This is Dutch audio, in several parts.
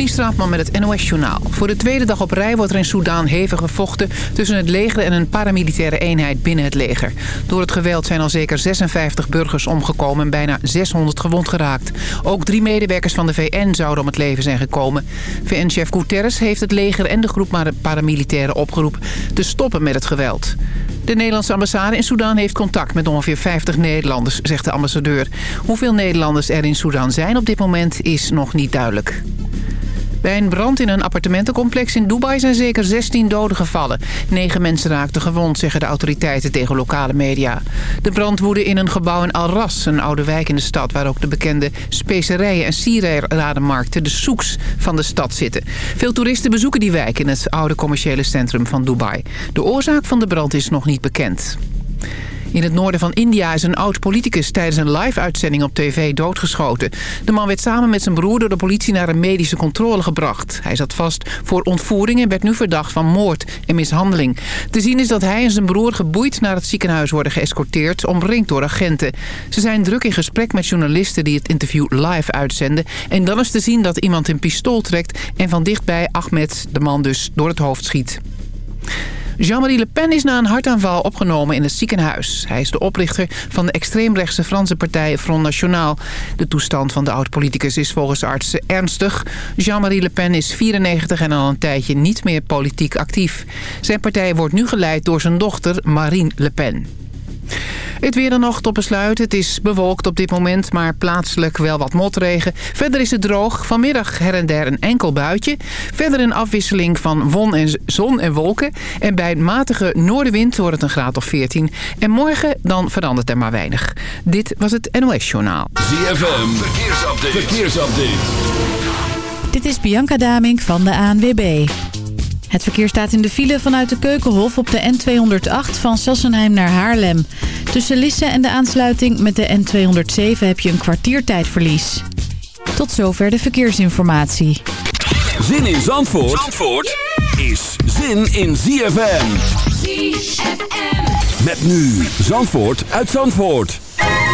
Katrien Straatman met het NOS-journaal. Voor de tweede dag op rij wordt er in Soedan hevig gevochten... tussen het leger en een paramilitaire eenheid binnen het leger. Door het geweld zijn al zeker 56 burgers omgekomen... en bijna 600 gewond geraakt. Ook drie medewerkers van de VN zouden om het leven zijn gekomen. VN-chef Guterres heeft het leger en de groep paramilitairen opgeroepen... te stoppen met het geweld. De Nederlandse ambassade in Soedan heeft contact met ongeveer 50 Nederlanders, zegt de ambassadeur. Hoeveel Nederlanders er in Soedan zijn op dit moment is nog niet duidelijk. Bij een brand in een appartementencomplex in Dubai zijn zeker 16 doden gevallen. Negen mensen raakten gewond, zeggen de autoriteiten tegen lokale media. De brand woedde in een gebouw in Al Ras, een oude wijk in de stad... waar ook de bekende specerijen en sieradenmarkten, de soeks van de stad zitten. Veel toeristen bezoeken die wijk in het oude commerciële centrum van Dubai. De oorzaak van de brand is nog niet bekend. In het noorden van India is een oud-politicus tijdens een live-uitzending op tv doodgeschoten. De man werd samen met zijn broer door de politie naar een medische controle gebracht. Hij zat vast voor ontvoering en werd nu verdacht van moord en mishandeling. Te zien is dat hij en zijn broer geboeid naar het ziekenhuis worden geëscorteerd, omringd door agenten. Ze zijn druk in gesprek met journalisten die het interview live uitzenden. En dan is te zien dat iemand een pistool trekt en van dichtbij Ahmed, de man dus, door het hoofd schiet. Jean-Marie Le Pen is na een hartaanval opgenomen in het ziekenhuis. Hij is de oprichter van de extreemrechtse Franse partij Front National. De toestand van de oud-politicus is volgens artsen ernstig. Jean-Marie Le Pen is 94 en al een tijdje niet meer politiek actief. Zijn partij wordt nu geleid door zijn dochter Marine Le Pen. Het weer dan nog tot besluit. Het is bewolkt op dit moment, maar plaatselijk wel wat motregen. Verder is het droog. Vanmiddag her en der een enkel buitje. Verder een afwisseling van won en zon en wolken. En bij een matige noordenwind wordt het een graad of 14. En morgen dan verandert er maar weinig. Dit was het NOS Journaal. ZFM, verkeersupdate. verkeersupdate. Dit is Bianca Damink van de ANWB. Het verkeer staat in de file vanuit de Keukenhof op de N208 van Sassenheim naar Haarlem. Tussen Lisse en de aansluiting met de N207 heb je een kwartiertijdverlies. Tot zover de verkeersinformatie. Zin in Zandvoort, Zandvoort is zin in ZFM. ZFM. Met nu Zandvoort uit Zandvoort.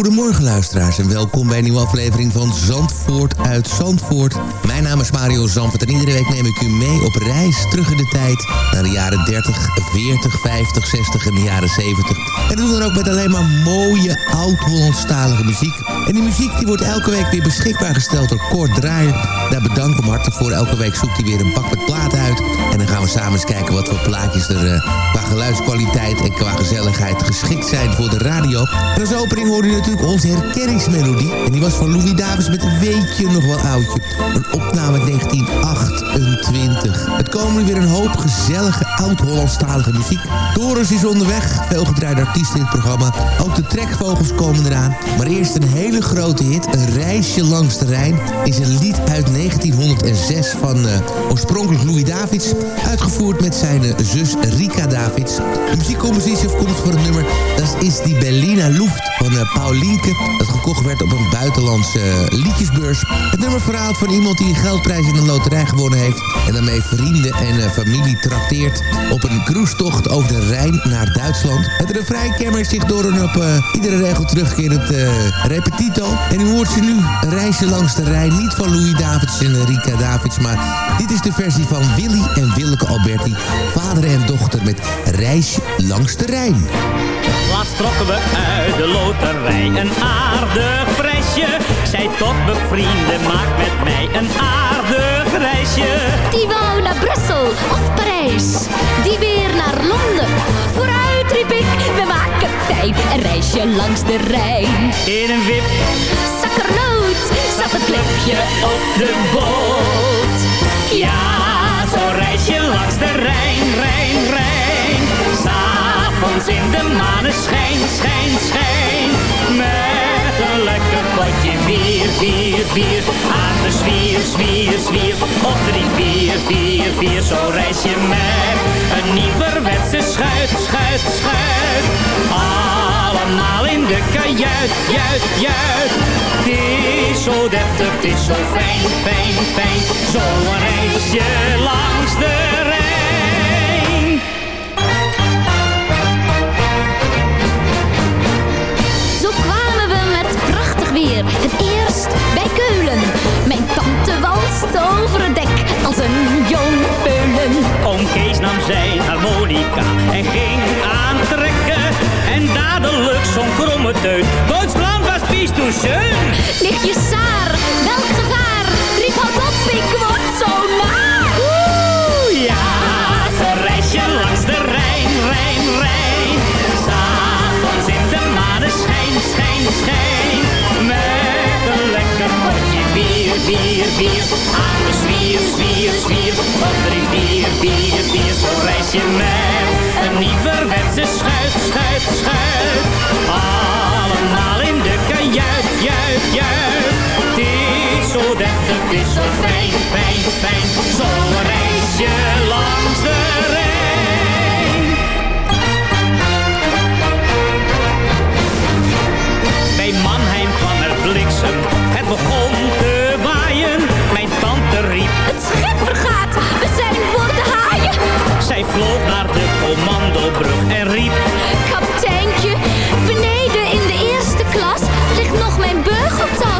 Goedemorgen luisteraars en welkom bij een nieuwe aflevering van Zandvoort uit Zandvoort. Mijn naam is Mario Zandvoort en iedere week neem ik u mee op reis terug in de tijd naar de jaren 30, 40, 50, 60 en de jaren 70. En dat doen we dan ook met alleen maar mooie oud-Hollandstalige muziek. En die muziek die wordt elke week weer beschikbaar gesteld door Kort Draaier. Daar bedank hem hartelijk voor. Elke week zoekt hij weer een pak met platen uit. En dan gaan we samen eens kijken wat voor plaatjes er uh, qua geluidskwaliteit en qua gezelligheid geschikt zijn voor de radio. En als opening hoorde je natuurlijk onze herkenningsmelodie. En die was van Louis Davis met Weet je nog wel oudje. Een opname uit 1928. Het komen weer een hoop gezellige oud-Hollandstalige muziek. Doris is onderweg. Veel gedraaide artiesten in het programma. Ook de trekvogels komen eraan. Maar eerst een hele grote hit. Een reisje langs de Rijn. Is een lied uit 1906 van uh, oorspronkelijk Louis Davids. Uitgevoerd met zijn uh, zus Rika Davids. De muziekcompositie afkomstig voor het nummer. Dat is die Berlina Luft van uh, Paul Lienke. Dat gekocht werd op een buitenlandse liedjesbeurs. Het nummer verhaalt van iemand die een geldprijs in een loterij gewonnen heeft. En daarmee vrienden en familie trakteert op een cruisetocht over de Rijn naar Duitsland. Het refrein kemmert zich door een op iedere regel terugkerend repetito. En u hoort ze nu reisje langs de Rijn. Niet van Louis Davids en Rika Davids, maar dit is de versie van Willy en Willeke Alberti. Vader en dochter met Reisje langs de Rijn. Laatst trokken we uit de loterij een aardig prijsje. Zij tot bevrienden, maak met mij een aardig reisje. Die wou naar Brussel of Parijs, die weer naar Londen. Vooruit riep ik, we maken fijn een reisje langs de Rijn. In een wip, zakkernoot, zat een klepje op de boot. Ja, zo reis je langs de Rijn, Rijn, Rijn. S'avonds in de maneschijn, schijn, schijn. Potje bier, bier, bier. Aan de zwier, zwier, zwier. Op drie, vier, vier, vier. Zo reis je met een nieuwerwetse schuit, schuit, schuit. Allemaal in de kajuit, juit, juit. Het is zo deftig, het is zo fijn, fijn, fijn. Zo reis je langs de Rijn. Het eerst bij Keulen. Mijn tante walst over het dek als een jong peulen. Oom Kees nam zijn harmonica en ging aantrekken. En dadelijk zo'n kromme teut. Duitsland was pies toen schön. Saar, welk gevaar. Riep al op, ik word zo. Oeh, ja, ze reisje langs de Rijn, Rijn, Rijn. S'avonds in de maneschijn, schijn, schijn. Bier, bier. Aan de zwier, zwier, zwier. Op vier, vier, vier. Zo'n reisje met een nieuwerwetse schuit, schuit, schuit. Allemaal in de kajuit, juit, juit. Het is zo deftig, het is zo fijn, fijn, fijn. Zo'n reisje langs de Rijn. Bij Mannheim kwam er bliksem, het begon riep, Het schip vergaat, we zijn voor de haaien. zij vloog naar de commandobrug en riep... Kapiteintje, beneden in de eerste klas ligt nog mijn beugeltas.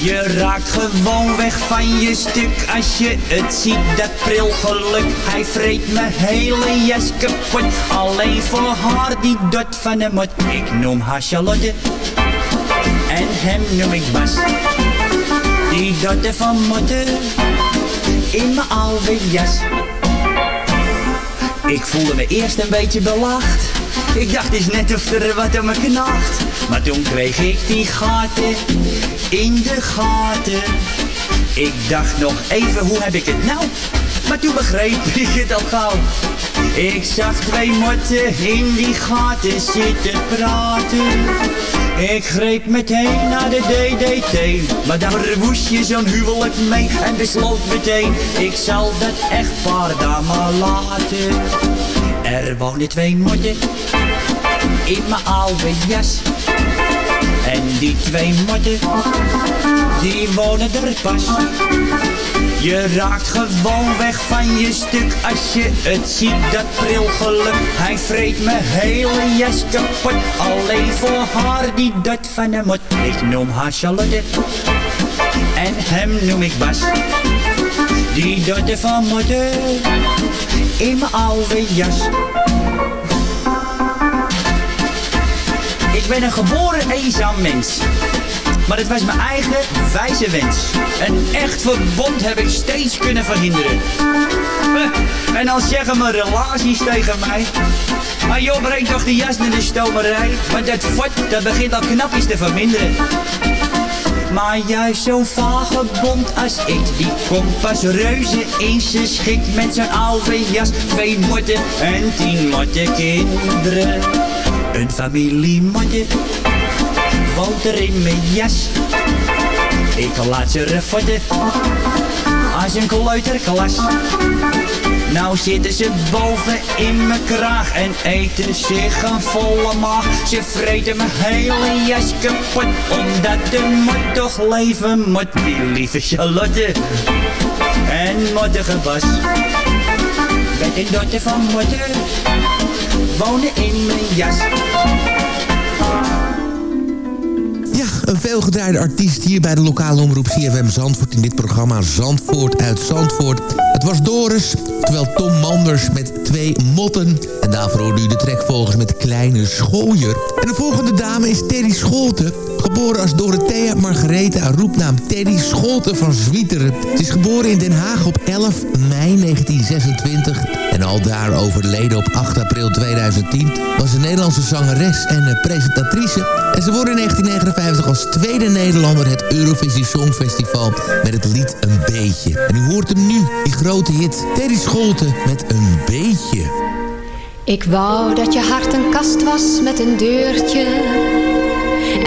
Je raakt gewoon weg van je stuk als je het ziet, dat prilgeluk. Hij vreet mijn hele jas kapot, alleen voor haar die dot van de mot. Ik noem haar Charlotte en hem noem ik Bas. Die dotte van motten in mijn oude jas. Ik voelde me eerst een beetje belacht. Ik dacht eens net of er wat aan me knaagt. Maar toen kreeg ik die gaten in de gaten. Ik dacht nog even, hoe heb ik het nou? Maar toen begreep ik het al gauw. Ik zag twee motten in die gaten zitten praten. Ik greep meteen naar de DDT, maar daar woest je zo'n huwelijk mee en besloot meteen, ik zal dat echtpaar daar maar laten. Er wonen twee motten in mijn oude jas. En die twee motten, die wonen er pas. Je raakt gewoon weg van je stuk als je het ziet, dat prilgeluk. Hij vreet mijn hele jas kapot, alleen voor haar die dat van hem moet. Ik noem haar Charlotte en hem noem ik Bas. Die dotte van moeder in mijn oude jas. Ik ben een geboren eenzaam mens. Maar het was mijn eigen wijze wens. Een echt verbond heb ik steeds kunnen verhinderen. En dan zeggen mijn relaties tegen mij. Maar joh, breng toch de jas naar de stomerij. Want dat fort, dat begint al knapjes te verminderen. Maar juist zo'n vagebond als ik, die komt pas reuze in zijn schik met zijn oude jas. Twee motten en tien motte kinderen. Een familie motten woont er in mijn jas. Ik laat ze refotten als een kleuterklas. Nou zitten ze boven in mijn kraag en eten zich een volle maag. Ze vreten mijn hele jas kapot, omdat de mot toch leven moet. Die lieve Charlotte en mottige Bas. Met een dochter van moeder wonen in mijn jas. Een veelgedraaide artiest hier bij de lokale omroep CFM Zandvoort... in dit programma Zandvoort uit Zandvoort. Het was Doris, terwijl Tom Manders met twee motten. En daarvoor hoorde u de trekvolgers met Kleine Schooier. En de volgende dame is Teddy Scholten. Geboren als Dorothea Margaretha, roepnaam Teddy Scholten van Zwieteren. Ze is geboren in Den Haag op 11 mei 1926 en al daar overleden op 8 april 2010... was een Nederlandse zangeres en eh, presentatrice. En ze wordt in 1959 als tweede Nederlander het Eurovisie Songfestival... met het lied Een Beetje. En u hoort hem nu, die grote hit Teddy Scholten met Een Beetje. Ik wou dat je hart een kast was met een deurtje...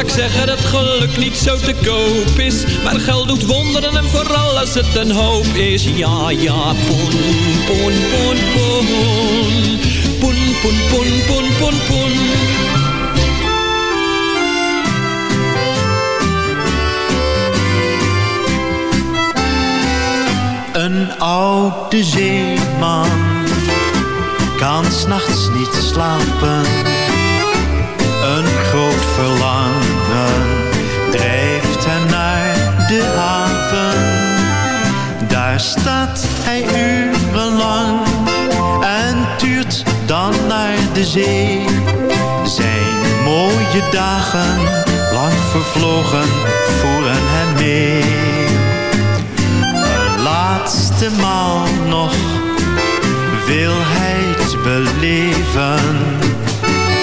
Vaak zeggen dat geluk niet zo te koop is. Maar geld doet wonderen en vooral als het een hoop is. Ja, ja, poen, poen, poen, poen. Poen, poen, poen, poen, poen, poen. Een oude zeeman kan s'nachts niet slapen. Daar staat hij urenlang en tuurt dan naar de zee. Zijn mooie dagen, lang vervlogen, voeren hem mee. Een laatste maal nog wil hij het beleven.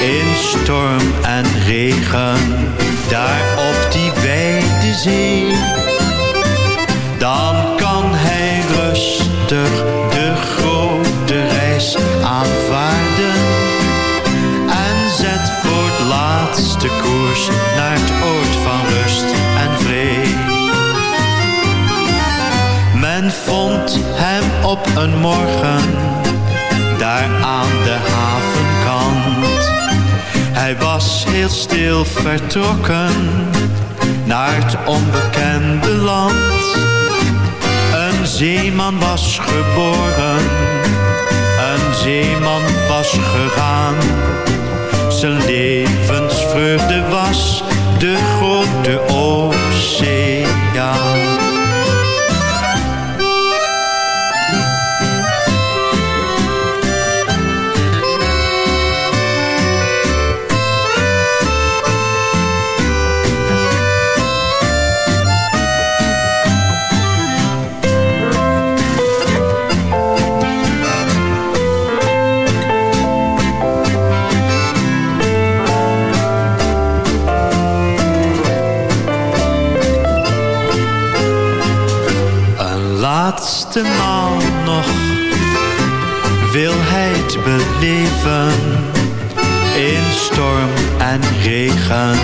In storm en regen, daar op die wijde zee. De grote reis aanvaarden. En zet voor het laatste koers naar het oord van rust en vrede. Men vond hem op een morgen daar aan de havenkant Hij was heel stil vertrokken naar het onbekende land. Zeeman was geboren, een zeeman was gegaan. Zijn levensvreugde was de grote oceaan. Laatste nog wil hij het beleven in storm en regen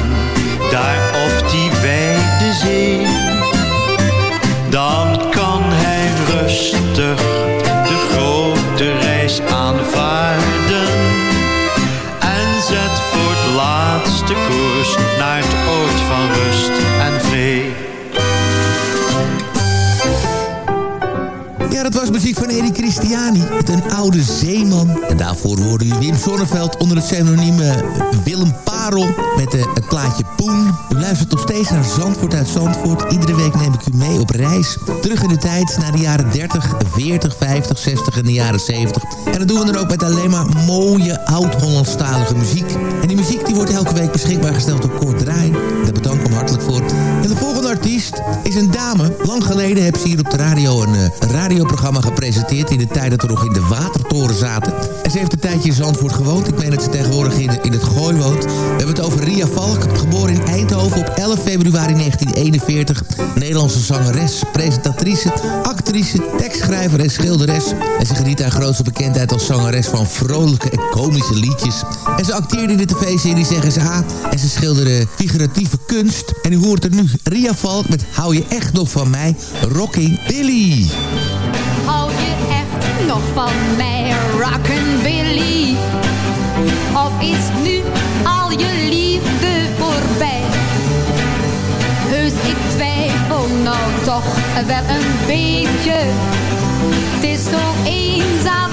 daar op die wijde zee. Een oude zeeman. En daarvoor hoorde u Wim Sonneveld onder het pseudoniem eh, Willem Parel. Met uh, het plaatje Poen. U luistert nog steeds naar Zandvoort uit Zandvoort. Iedere week neem ik u mee op reis. Terug in de tijd naar de jaren 30, 40, 50, 60 en de jaren 70. En dat doen we dan ook met alleen maar mooie oud-Hollandstalige muziek. En die muziek die wordt elke week beschikbaar gesteld door Kort Draai. Daar bedank ik hem hartelijk voor. Is een dame. Lang geleden heb ze hier op de radio een, uh, een radioprogramma gepresenteerd... in de tijd dat we nog in de Watertoren zaten. En ze heeft een tijdje in Zandvoort gewoond. Ik meen dat ze tegenwoordig in, in het Gooi woont. We hebben het over Ria Valk, geboren in Eindhoven op 11 februari 1941. Nederlandse zangeres, presentatrice, actrice, tekstschrijver en schilderes. En ze geniet haar grootste bekendheid als zangeres van vrolijke en komische liedjes. En ze acteerde in de tv-serie Zeggen ze A. En ze schilderde figuratieve kunst. En u hoort er nu Ria Valk Hou je echt nog van mij, Rocking Billy. Hou je echt nog van mij, Rockin' Of is nu al je liefde voorbij? Heus, ik twijfel nou toch wel een beetje. Het is zo eenzaam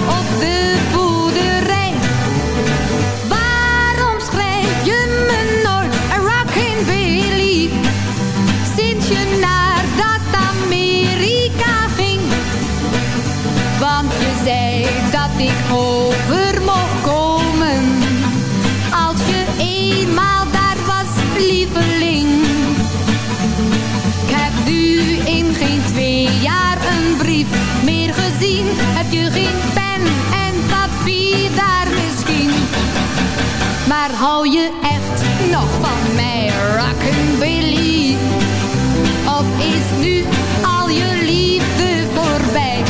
hou je echt nog van mij, Rockin' Billy? Of is nu al je liefde voorbij?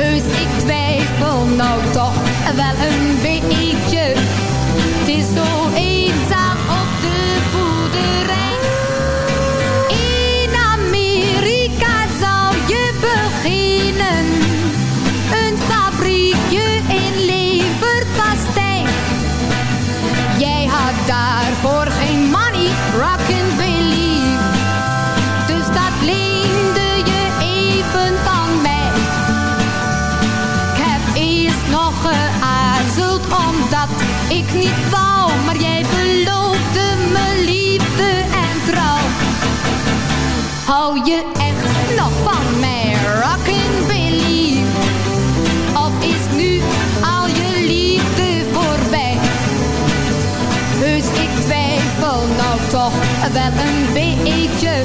Heus, ik twijfel nou toch wel een beetje. Het is zo ik niet wou. Maar jij beloofde me liefde en trouw. Hou je echt nog van mij, Rockin' Billy? Of is nu al je liefde voorbij? Heus, ik twijfel nou toch wel een beetje.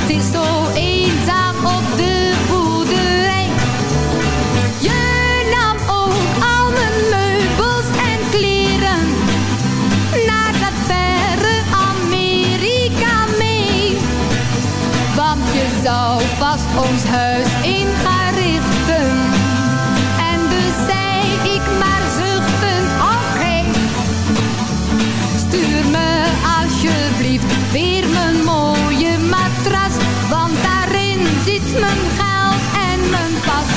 Het is zo eenzaam op de ons huis in gaan richten. En dus zei ik maar zuchten, oké. Stuur me alsjeblieft weer mijn mooie matras. Want daarin zit mijn geld en mijn pas.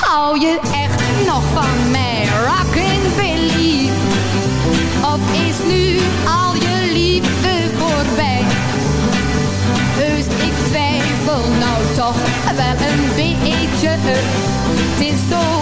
Hou je echt nog van mij, Het is zo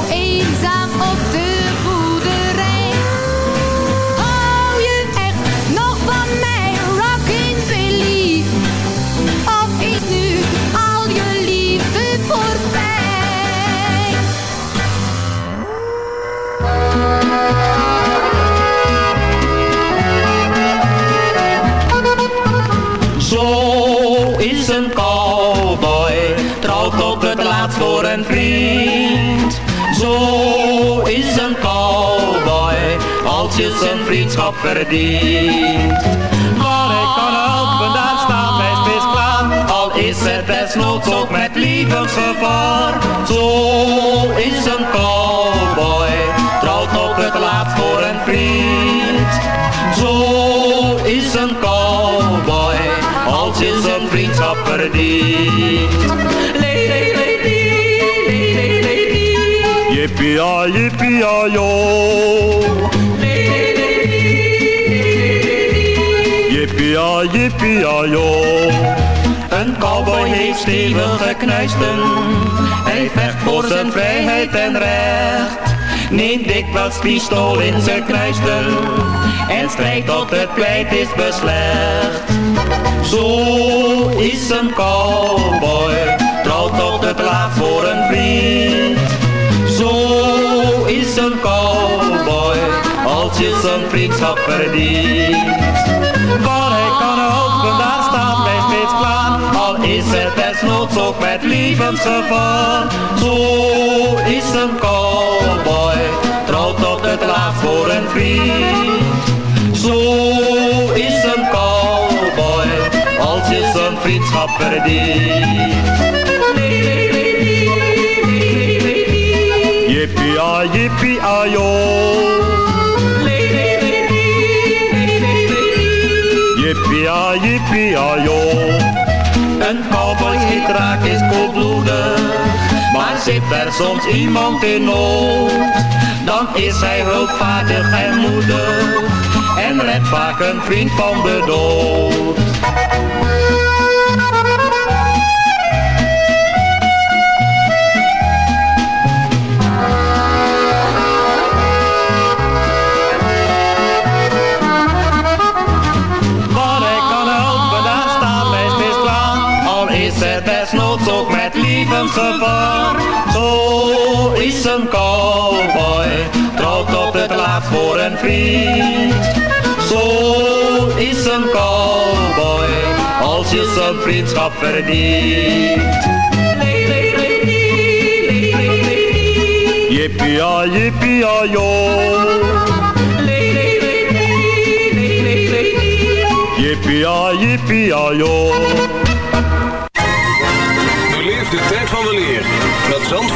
vriendschap. Maar ik kan helpen, daar staat mijn vis klaar, al is het desnoods ook met levensgevaar. Zo is een cowboy, trouwt op het laatst voor een vriend. Zo is een cowboy, als je zijn vriendschap verdient. Yippie-ya, yo. Yippie-ya, yippie-ya, yo. Een cowboy heeft stevige knuisten, hij vecht voor zijn vrijheid en recht. Neemt dikwijls pistool in zijn knuisten en strijdt tot het kwijt is beslecht. Zo is een cowboy, trouwt tot het laat voor een vriend. Zo is een cowboy, als je zijn vriendschap verdient. Ook met levensgevaar. Zo is een cowboy, trouwt tot het laatst voor een vriend. Zo is een cowboy, als je zijn vriendschap verdient. Yippie-ya, yo. Yippie-ya, yippie-ya, yo. Een cowboy heet raak is koelbloedig, maar zit er soms iemand in nood, dan is hij hulpvaardig en moedig en redt vaak een vriend van de dood. Een cowboy, trouwt tot het laatst voor een vriend. Zo is een cowboy, als je zijn vriendschap verdient. Yippie-ya, yippie-ya, yo. Beleef de tijd van de leer met Zandvoort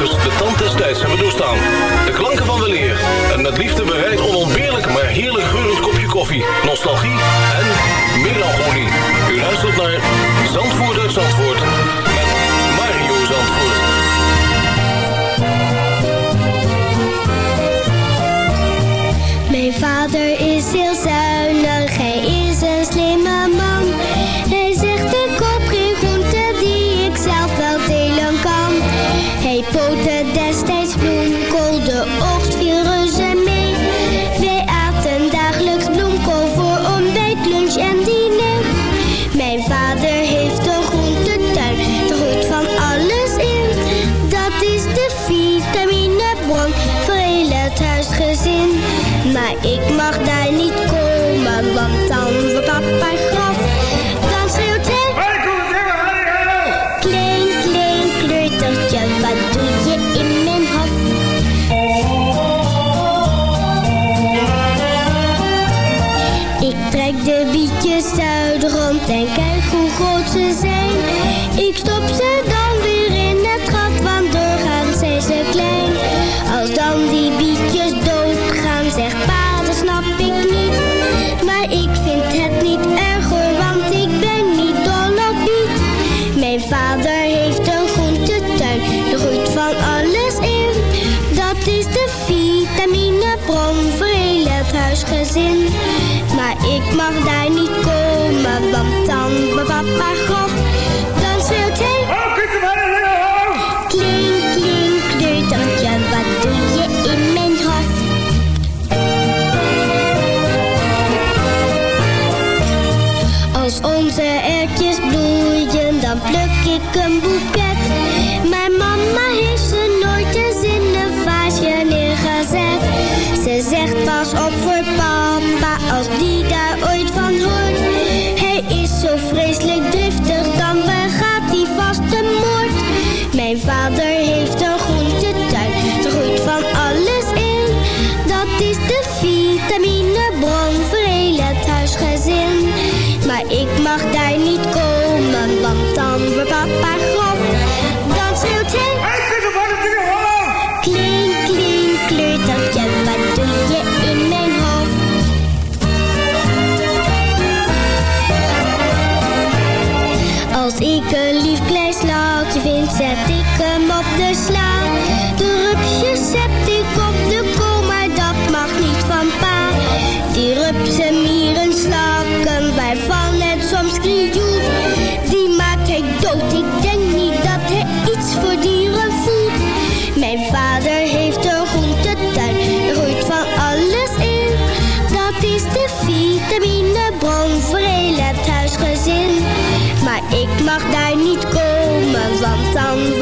geluidsdragers de tand des tijds hebben doorstaan. De klanken van weleer en met liefde bereid onontbeerlijk maar heerlijk geurend kopje koffie, nostalgie en melancholie. U luistert naar Zandvoort uit Zandvoort met Mario Zandvoort. Mijn vader is heel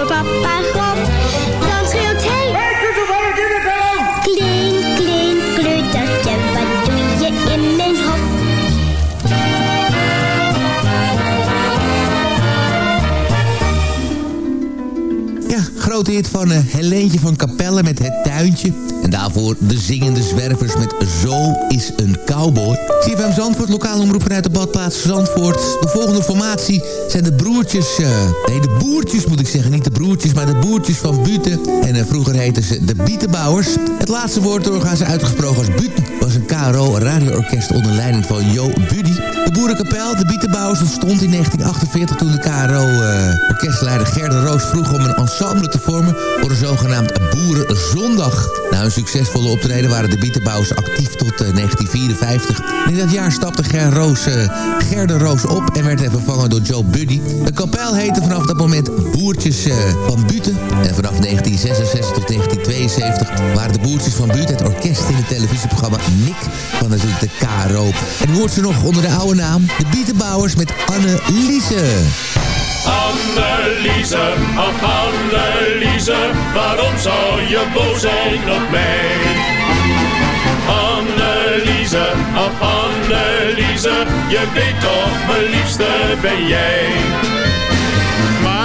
dan grote hit van uh, Helentje van Capelle met Het Tuintje. En daarvoor de zingende zwervers met Zo is een cowboy. CFM Zandvoort, lokaal omroep vanuit de badplaats Zandvoort. De volgende formatie zijn de broertjes... eh, nee, de boertjes moet ik zeggen. Niet de broertjes, maar de boertjes van Buten. En eh, vroeger heten ze de Bietenbouwers. Het laatste woord doorgaan ze uitgesproken als Buten. was een KRO radioorkest onder leiding van Jo Buddy. De boerenkapel, de Bietenbouwers, ontstond in 1948 toen de KRO-orkestleider Gerda Roos vroeg om een ensemble te vormen voor een zogenaamd Boerenzondag. Na een succesvolle optreden waren de Bietenbouwers actief tot eh, 1954. En in dat jaar stapte Ger Roos, eh, Gerda Roos op en werd hij vervangen door Joe Buddy. De kapel heette vanaf dat moment Boertjes eh, van Buten. En vanaf 1966 tot 1972 waren de Boertjes van Buten het orkest in het televisieprogramma Nick van de KRO. En hoort ze nog onder de oude naam, de Bietenbouwers met Anne Liese. Anneliese, ach Anneliese, waarom zou je boos zijn op mij? Anneliese, ach Anneliese, je weet toch, mijn liefste ben jij.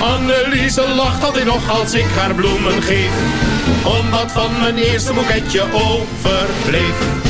Anneliese lacht altijd nog als ik haar bloemen geef. Omdat van mijn eerste boeketje overbleef.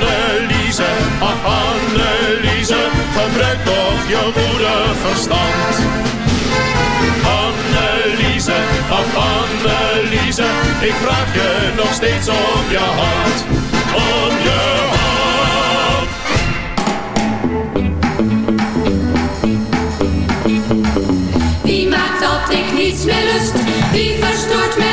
Anneliese, ach Anneliese, gebruik je goede verstand. Anneliese, ach Anneliese, ik vraag je nog steeds om je hand. Om je hand. Wie maakt dat ik niets meer lust? Wie verstoort mij?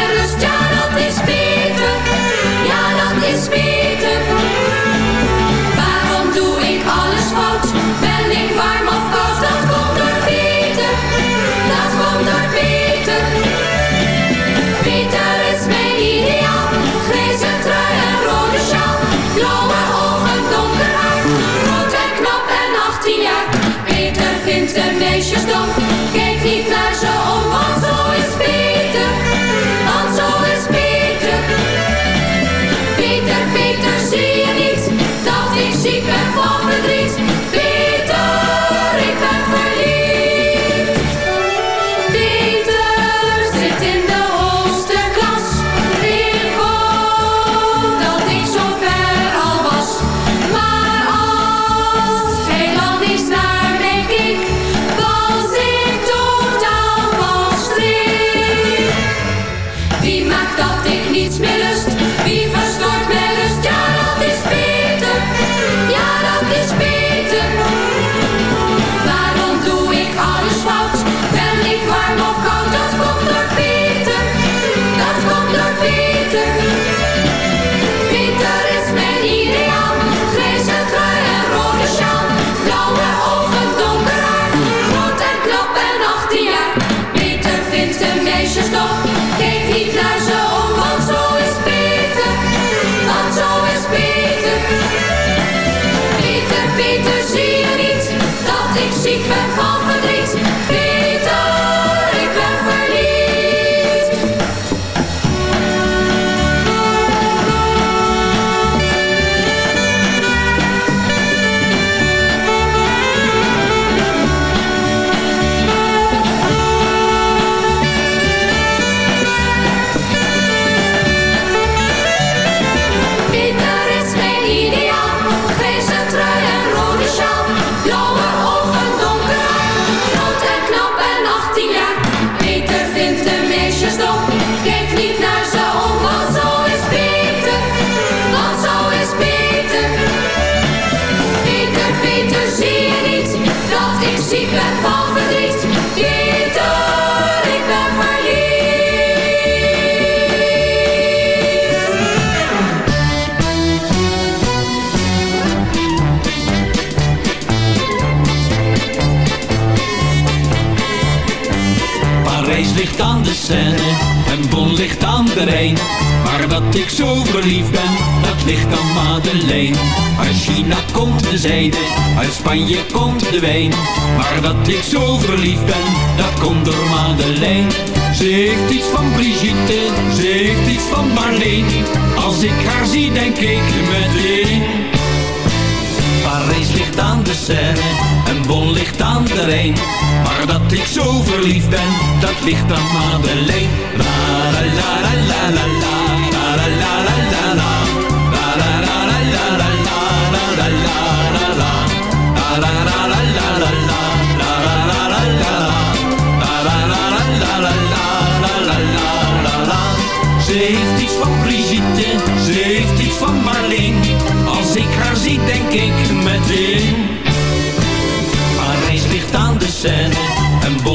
verliefd ben, dat ligt aan Madeleine. La la la la la la.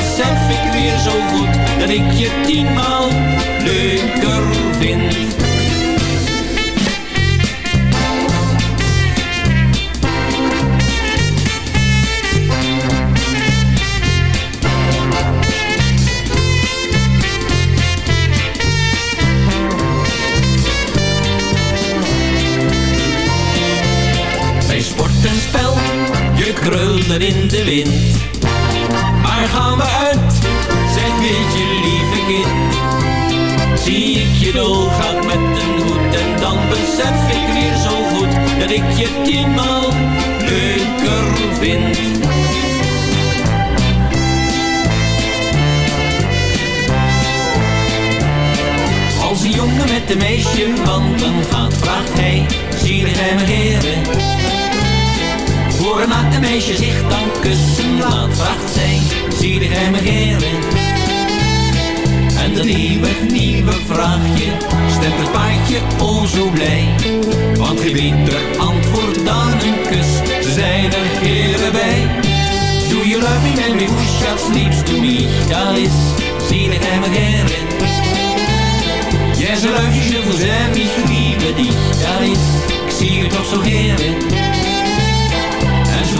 besef ik weer zo goed dat ik je tienmaal leuker vind. krullen in de wind. Zie ik je dolgraag met een hoed en dan besef ik weer zo goed dat ik je tienmaal leuker vind. Als een jongen met een meisje wandelen gaat, vraagt hij, zie hij me heren? Voor een meisje zich Beter antwoord dan een kus, ze zijn er heren bij. Doe je love me, wenn mir Uschatz liebst du mich, da ist sie geheime heren. Jij ze luistert voor zij mich liebe dich, is, ik zie je toch zo heren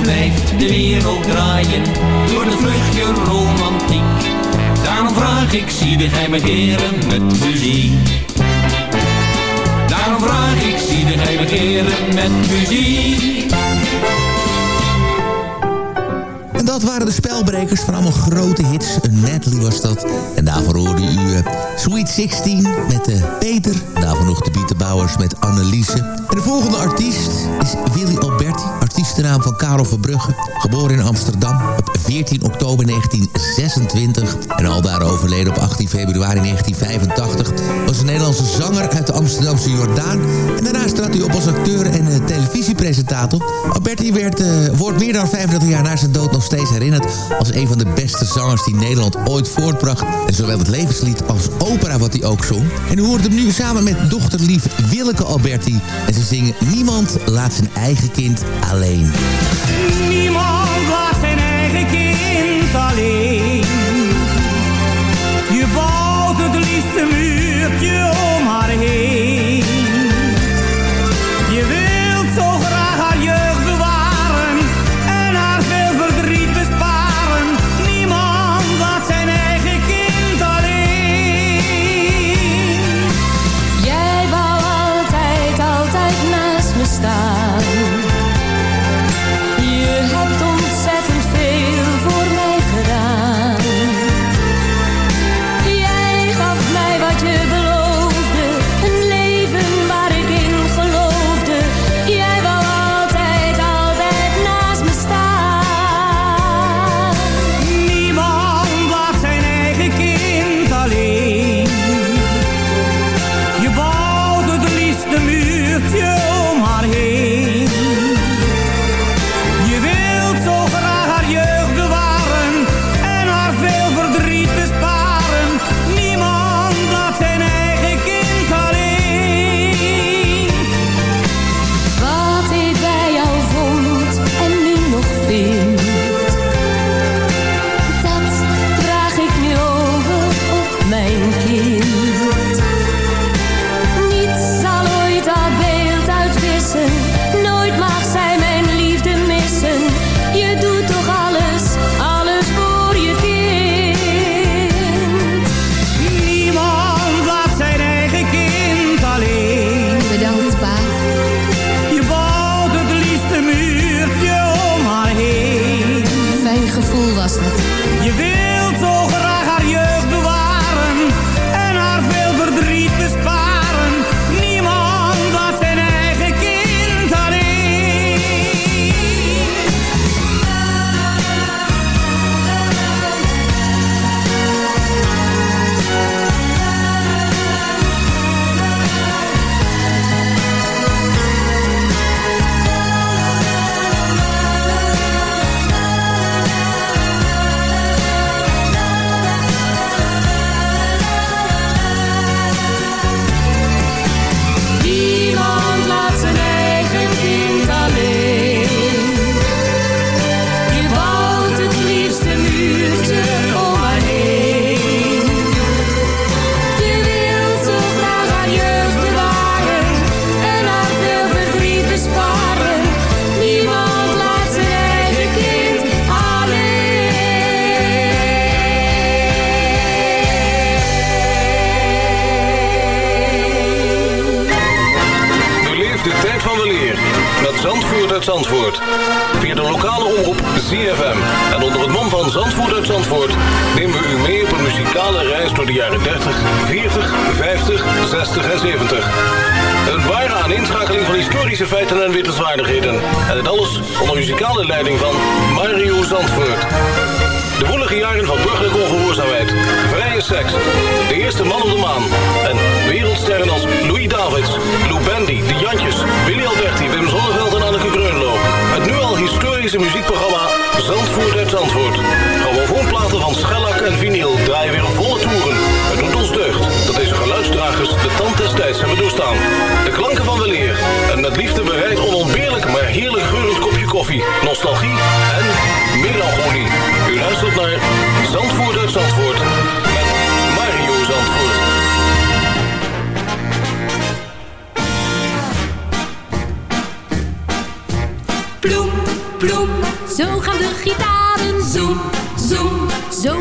blijft de wereld draaien door de vluchtje romantiek. Daarom vraag ik, zie de geheime heren met muziek. Vraag ik, zie de geheime heren met muziek. En dat waren de spelbrekers van allemaal grote hits. Een medley was dat. En daarvoor hoorde u uh, Sweet 16 met uh, Peter. Daarvoor nog de Bietenbouwers met Anneliese. En de volgende artiest is Willy Alberti. Artiestennaam van Karel Verbrugge. Geboren in Amsterdam op 14 oktober 1926. En al daar overleden op 18 februari 1985. Was een Nederlandse zanger uit de Amsterdamse Jordaan. En daarnaast trad hij op als acteur en uh, televisiepresentator. Alberti werd, wordt meer dan 35 jaar na zijn dood nog steeds herinnerd als een van de beste zangers die Nederland ooit voortbracht. En zowel het levenslied als opera wat hij ook zong. En u hoort hem nu samen met dochterlief Willeke Alberti. En ze zingen Niemand laat zijn eigen kind alleen. 1.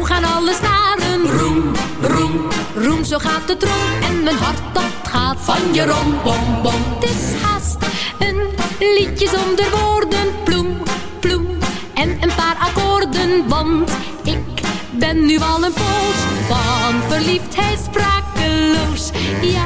Gaan alle snaren. Roem, roem, roem, zo gaat de trom. En mijn hart dat gaat van je rom, bom, bom. Het is haast een liedje zonder woorden. Ploem, ploem, en een paar akkoorden. Want ik ben nu al een poos van verliefdheid sprakeloos. Ja,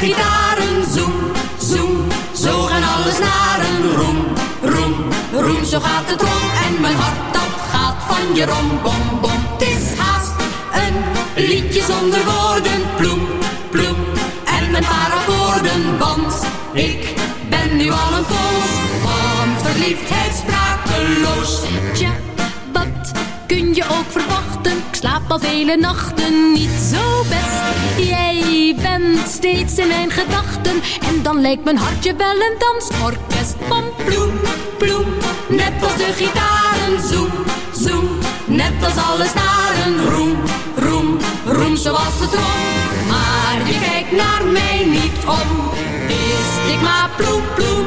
Gitaren. Zoem, zoem, zo gaan alle snaren. Roem, roem, roem, zo gaat het rond. En mijn hart dat gaat van je rom, bom, bom. Het is haast een liedje zonder woorden. Al vele nachten niet zo best. Jij bent steeds in mijn gedachten. En dan lijkt mijn hartje wel een dansorkest. Van ploem, ploem, net als de gitaren. Zoem, zoem, net als alle snaren. Roem, roem, roem zoals de trom. Maar je kijkt naar mij niet om. Wist ik maar ploem, ploem,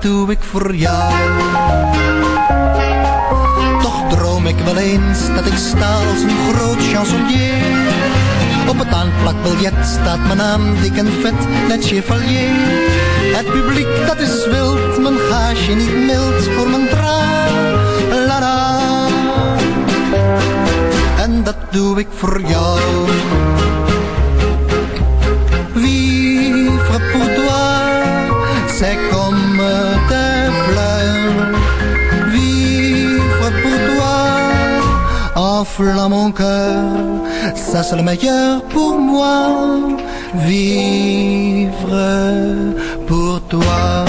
doe ik voor jou. Toch droom ik wel eens dat ik sta als een groot chansonnier. Op het aanplakbiljet staat mijn naam dik en vet, net chevalier. Het publiek dat is wild, mijn gaasje niet mild voor mijn tra la la. En dat doe ik voor jou. Enflamme mon cœur, ça c'est le meilleur pour moi. Vivre pour toi.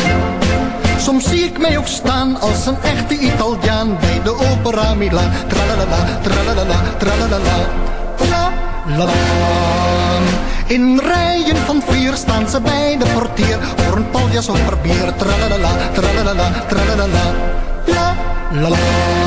Soms zie ik mij ook staan als een echte Italiaan bij de opera Milan. Tralalala, tralalala, la la. In rijen van vier staan ze bij de portier voor een paljas of barbier. Tralalala, tralalala, tralalala, la la la.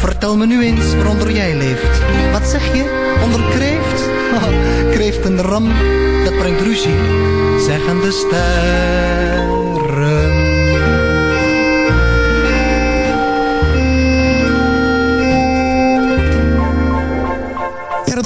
Vertel me nu eens waaronder jij leeft. Wat zeg je? Onder kreeft? kreeft en ram, dat brengt ruzie, zeggen de sterren.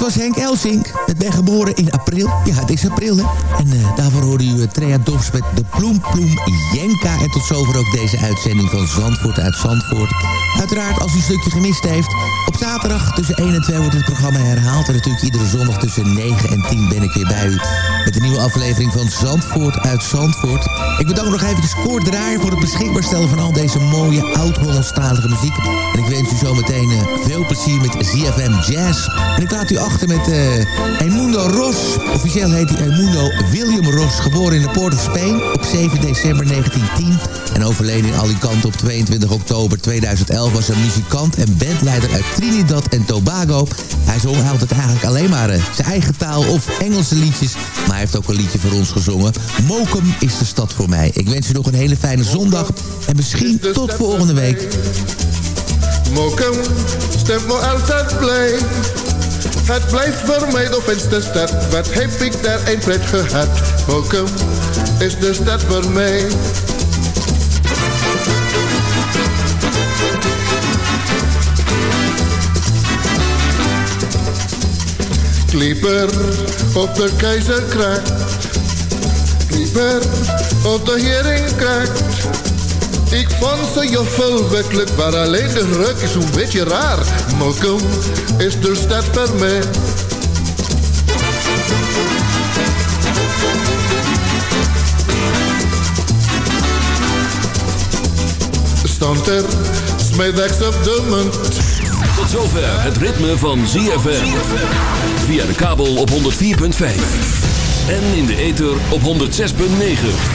Was Henk Elsink. Het ben geboren in april. Ja, het is april, hè. En uh, daarvoor hoorde u uh, Trea Dobbs met de Ploem Ploem Jenka. En tot zover ook deze uitzending van Zandvoort uit Zandvoort. Uiteraard, als u een stukje gemist heeft... op zaterdag tussen 1 en 2 wordt het programma herhaald. En natuurlijk iedere zondag tussen 9 en 10 ben ik weer bij u... met een nieuwe aflevering van Zandvoort uit Zandvoort. Ik bedank nog even de scoordraaier voor het beschikbaar stellen... van al deze mooie oud-Hollandstalige muziek. En ik wens u zometeen uh, veel plezier met ZFM Jazz. En ik laat u achter met uh, Ros. Officieel heet hij Emundo William Ros. Geboren in de Port of Spain op 7 december 1910. En overleden in Alicante op 22 oktober 2011 was een muzikant en bandleider uit Trinidad en Tobago. Hij zong altijd eigenlijk alleen maar uh, zijn eigen taal of Engelse liedjes. Maar hij heeft ook een liedje voor ons gezongen. Mokum is de stad voor mij. Ik wens u nog een hele fijne zondag. En misschien tot volgende week. Mokum stemt me altijd blij. Het blijft voor mij de fijnste stad. Wat heb ik daar een pret gehad. Mokum is de stad voor mij. Klieper op de keizer kraakt. Klieper op de hering kraakt. Ik vond ze joffel werkelijk, maar alleen de ruk is een beetje raar. Mokum is de stad voor mij. Stond er, smiddags op de munt. Tot zover het ritme van ZFM. Via de kabel op 104.5. En in de ether op 106.9.